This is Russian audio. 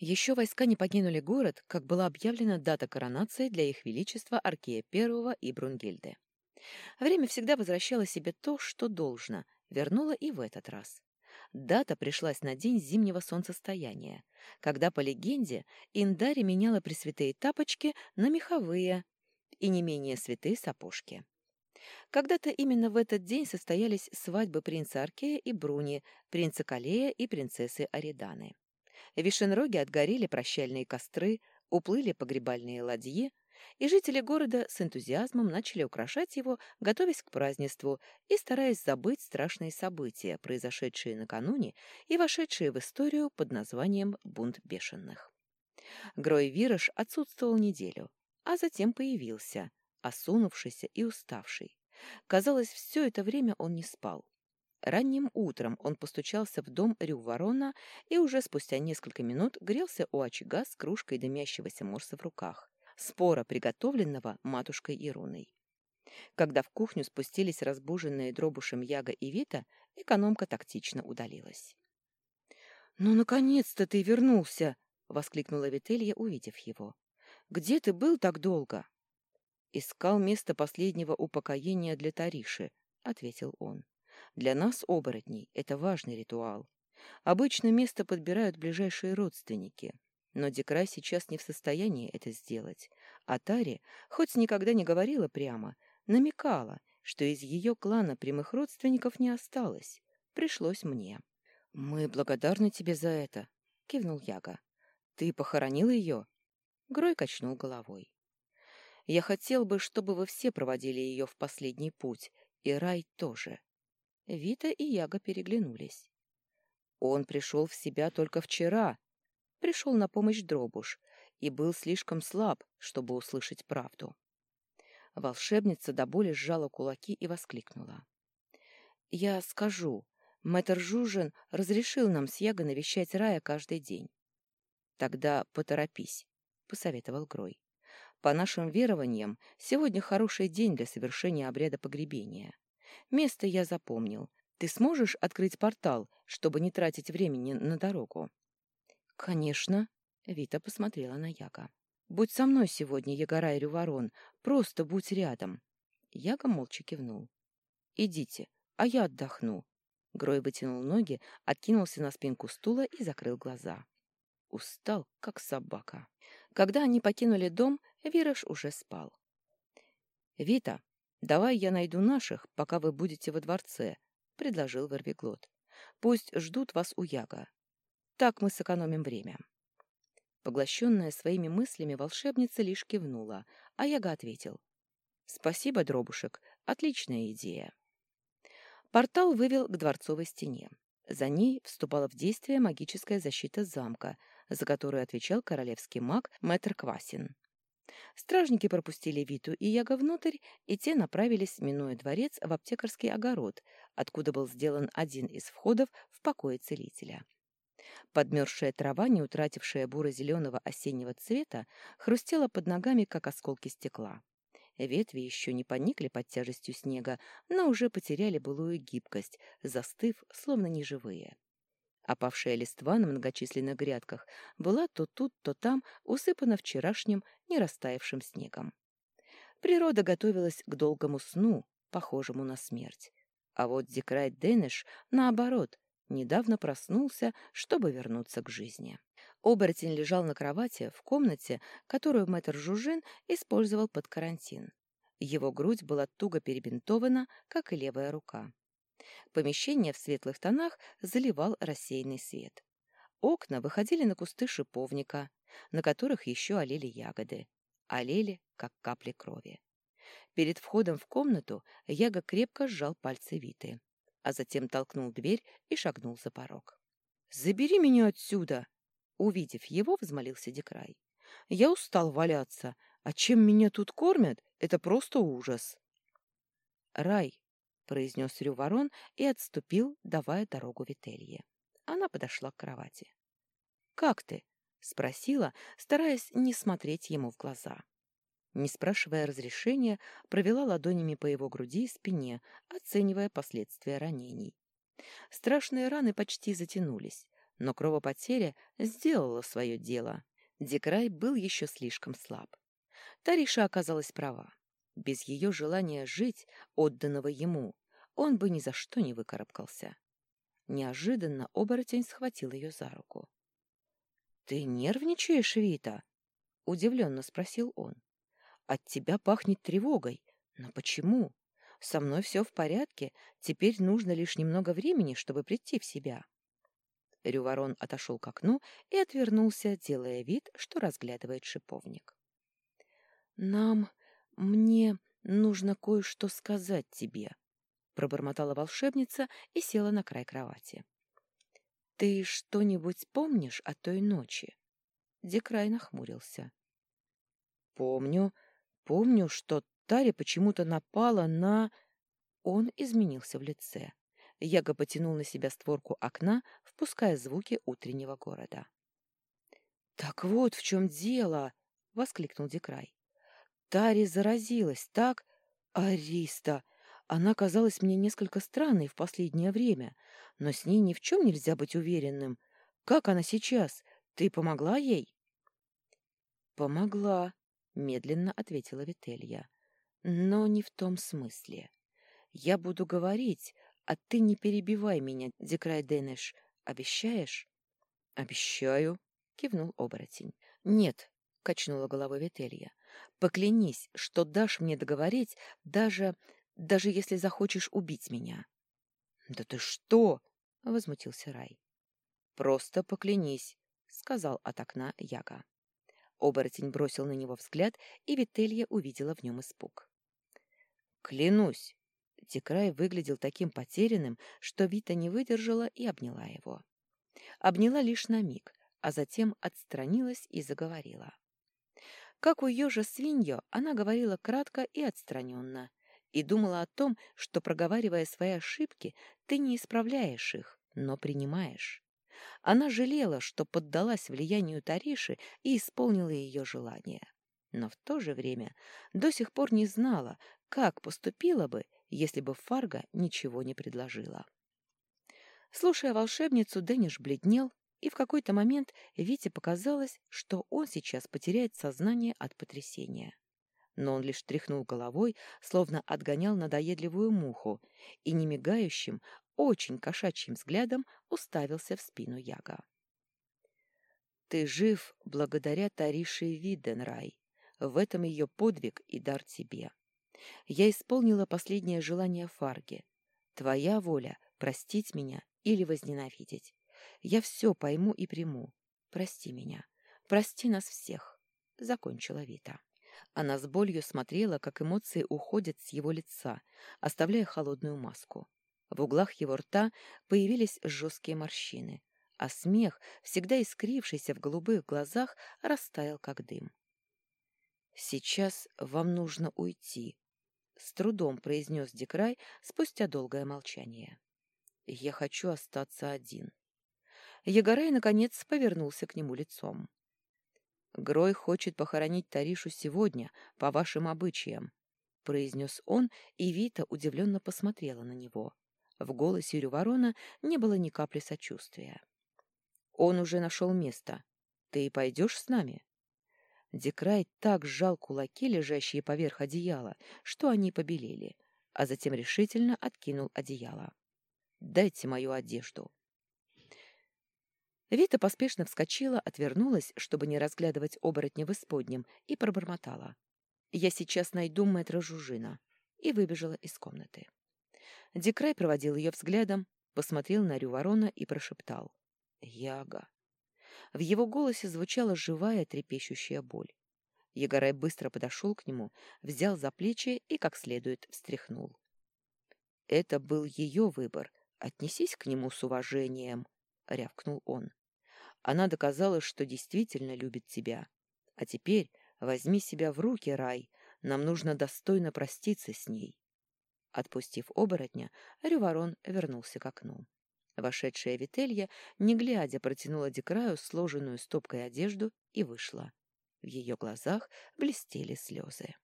Еще войска не покинули город, как была объявлена дата коронации для их величества Аркея I и Брунгильды. Время всегда возвращало себе то, что должно, вернуло и в этот раз. Дата пришлась на день зимнего солнцестояния, когда, по легенде, Индари меняла пресвятые тапочки на меховые и не менее святые сапожки. Когда-то именно в этот день состоялись свадьбы принца Аркея и Бруни, принца Калея и принцессы Ариданы. В Вишенроге отгорели прощальные костры, уплыли погребальные ладьи, и жители города с энтузиазмом начали украшать его, готовясь к празднеству и стараясь забыть страшные события, произошедшие накануне и вошедшие в историю под названием «Бунт бешеных». Грой Вирош отсутствовал неделю, а затем появился, осунувшийся и уставший. Казалось, все это время он не спал. Ранним утром он постучался в дом Рюворона и уже спустя несколько минут грелся у очага с кружкой дымящегося морса в руках, спора, приготовленного матушкой Ируной. Когда в кухню спустились разбуженные дробушем Яга и Вита, экономка тактично удалилась. «Ну, наконец-то ты вернулся!» — воскликнула Вителья, увидев его. «Где ты был так долго?» «Искал место последнего упокоения для Тариши», — ответил он. «Для нас, оборотней, это важный ритуал. Обычно место подбирают ближайшие родственники. Но Декрай сейчас не в состоянии это сделать. А Тари, хоть никогда не говорила прямо, намекала, что из ее клана прямых родственников не осталось. Пришлось мне. «Мы благодарны тебе за это», — кивнул Яга. «Ты похоронил ее?» Грой качнул головой. Я хотел бы, чтобы вы все проводили ее в последний путь, и Рай тоже. Вита и Яга переглянулись. Он пришел в себя только вчера. Пришел на помощь Дробуш и был слишком слаб, чтобы услышать правду. Волшебница до боли сжала кулаки и воскликнула. «Я скажу. Мэтр Жужин разрешил нам с Яго навещать Рая каждый день». «Тогда поторопись», — посоветовал Грой. По нашим верованиям, сегодня хороший день для совершения обряда погребения. Место я запомнил. Ты сможешь открыть портал, чтобы не тратить времени на дорогу? Конечно, Вита посмотрела на Яга. Будь со мной сегодня, Ягорай Рюворон, просто будь рядом. Яга молча кивнул. Идите, а я отдохну. Грой вытянул ноги, откинулся на спинку стула и закрыл глаза. Устал, как собака. Когда они покинули дом, Вираж уже спал. «Вита, давай я найду наших, пока вы будете во дворце», — предложил Вервиглот. «Пусть ждут вас у Яга. Так мы сэкономим время». Поглощенная своими мыслями, волшебница лишь кивнула, а Яга ответил. «Спасибо, дробушек, отличная идея». Портал вывел к дворцовой стене. За ней вступала в действие магическая защита замка, за которую отвечал королевский маг Мэтр Квасин. Стражники пропустили Виту и Яга внутрь, и те направились, минуя дворец, в аптекарский огород, откуда был сделан один из входов в покое целителя. Подмерзшая трава, не утратившая буро-зеленого осеннего цвета, хрустела под ногами, как осколки стекла. Ветви еще не поникли под тяжестью снега, но уже потеряли былую гибкость, застыв, словно неживые. Опавшая листва на многочисленных грядках была то тут, то там усыпана вчерашним не растаявшим снегом. Природа готовилась к долгому сну, похожему на смерть. А вот Дикрай Дэнеш, наоборот, недавно проснулся, чтобы вернуться к жизни. Оборотень лежал на кровати в комнате, которую мэтр Жужин использовал под карантин. Его грудь была туго перебинтована, как и левая рука. Помещение в светлых тонах заливал рассеянный свет. Окна выходили на кусты шиповника, на которых еще олели ягоды. Олели, как капли крови. Перед входом в комнату Яга крепко сжал пальцы Виты, а затем толкнул дверь и шагнул за порог. «Забери меня отсюда!» Увидев его, взмолился Декрай. «Я устал валяться, а чем меня тут кормят, это просто ужас!» «Рай!» Произнес Рюворон и отступил, давая дорогу Вителье. Она подошла к кровати. «Как ты?» — спросила, стараясь не смотреть ему в глаза. Не спрашивая разрешения, провела ладонями по его груди и спине, оценивая последствия ранений. Страшные раны почти затянулись, но кровопотеря сделала свое дело. Декрай был еще слишком слаб. Тариша оказалась права. Без ее желания жить, отданного ему, он бы ни за что не выкарабкался. Неожиданно оборотень схватил ее за руку. — Ты нервничаешь, Вита? — удивленно спросил он. — От тебя пахнет тревогой. Но почему? Со мной все в порядке, теперь нужно лишь немного времени, чтобы прийти в себя. Рюворон отошел к окну и отвернулся, делая вид, что разглядывает шиповник. — Нам, мне нужно кое-что сказать тебе, пробормотала волшебница и села на край кровати. Ты что-нибудь помнишь о той ночи? Декрай нахмурился. Помню, помню, что Тари почему-то напала на... Он изменился в лице. Яга потянул на себя створку окна, впуская звуки утреннего города. «Так вот в чем дело!» — воскликнул Декрай. «Тари заразилась, так? Ариста! Она казалась мне несколько странной в последнее время, но с ней ни в чем нельзя быть уверенным. Как она сейчас? Ты помогла ей? Помогла, медленно ответила Вителья. Но не в том смысле. Я буду говорить, а ты не перебивай меня, Декрай Денеш. Обещаешь? Обещаю, кивнул оборотень. Нет, качнула головой Вителья. Поклянись, что дашь мне договорить даже даже если захочешь убить меня. — Да ты что? — возмутился Рай. — Просто поклянись, — сказал от окна Яга. Оборотень бросил на него взгляд, и Вителья увидела в нем испуг. — Клянусь! Декрай выглядел таким потерянным, что Вита не выдержала и обняла его. Обняла лишь на миг, а затем отстранилась и заговорила. Как у ежа свиньё, она говорила кратко и отстраненно, и думала о том, что, проговаривая свои ошибки, ты не исправляешь их, но принимаешь. Она жалела, что поддалась влиянию Тариши и исполнила ее желание. Но в то же время до сих пор не знала, как поступила бы, если бы Фарга ничего не предложила. Слушая волшебницу, Дэниш бледнел, и в какой-то момент Вите показалось, что он сейчас потеряет сознание от потрясения но он лишь тряхнул головой, словно отгонял надоедливую муху, и немигающим, очень кошачьим взглядом уставился в спину Яга. «Ты жив благодаря Тарише Виденрай. В этом ее подвиг и дар тебе. Я исполнила последнее желание Фарги. Твоя воля — простить меня или возненавидеть. Я все пойму и приму. Прости меня. Прости нас всех», — закончила Вита. Она с болью смотрела, как эмоции уходят с его лица, оставляя холодную маску. В углах его рта появились жесткие морщины, а смех, всегда искрившийся в голубых глазах, растаял, как дым. «Сейчас вам нужно уйти», — с трудом произнес Декрай спустя долгое молчание. «Я хочу остаться один». Егорай, наконец, повернулся к нему лицом. Грой хочет похоронить Таришу сегодня, по вашим обычаям, — произнес он, и Вита удивленно посмотрела на него. В голосе Рюворона не было ни капли сочувствия. «Он уже нашел место. Ты пойдешь с нами?» Декрай так сжал кулаки, лежащие поверх одеяла, что они побелели, а затем решительно откинул одеяло. «Дайте мою одежду». Вита поспешно вскочила, отвернулась, чтобы не разглядывать оборотня в исподнем, и пробормотала. «Я сейчас найду мэтра Жужина», и выбежала из комнаты. Дикрай проводил ее взглядом, посмотрел на Рю Ворона и прошептал. «Яга». В его голосе звучала живая трепещущая боль. Егорай быстро подошел к нему, взял за плечи и как следует встряхнул. «Это был ее выбор. Отнесись к нему с уважением», — рявкнул он. Она доказала, что действительно любит тебя. А теперь возьми себя в руки, Рай. Нам нужно достойно проститься с ней. Отпустив оборотня, Рюворон вернулся к окну. Вошедшая Вителья, не глядя, протянула Декраю сложенную стопкой одежду и вышла. В ее глазах блестели слезы.